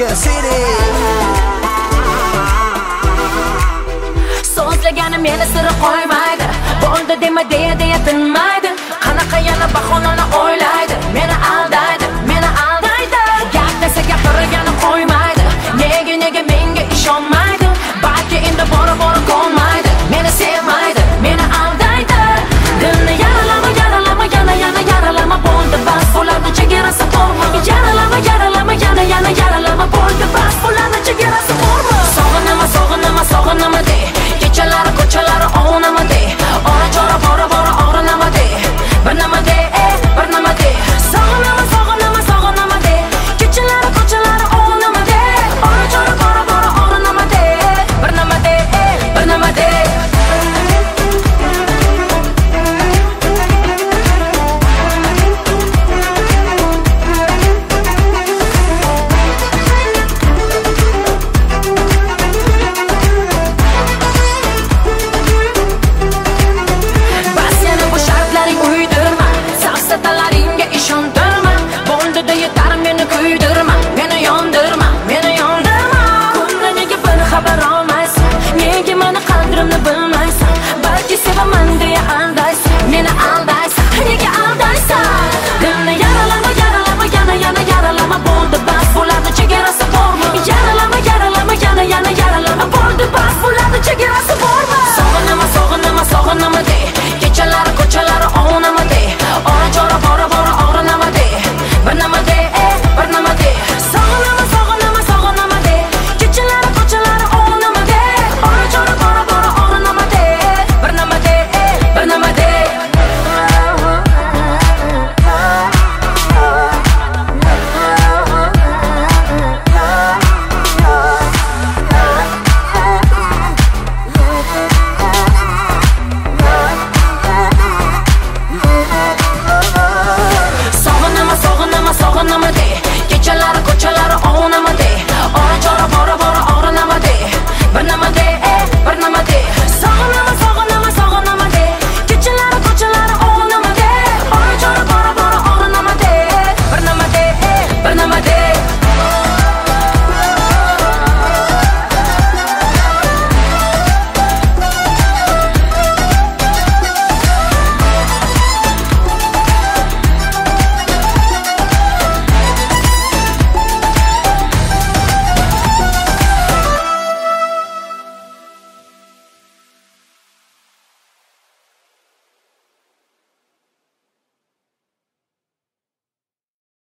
Ocean City. So'zlaganim yana sira qo'ymaydi. Bo'ldi dema deya deya tinmaydi. Qanaqa yana bahona I'm the bum.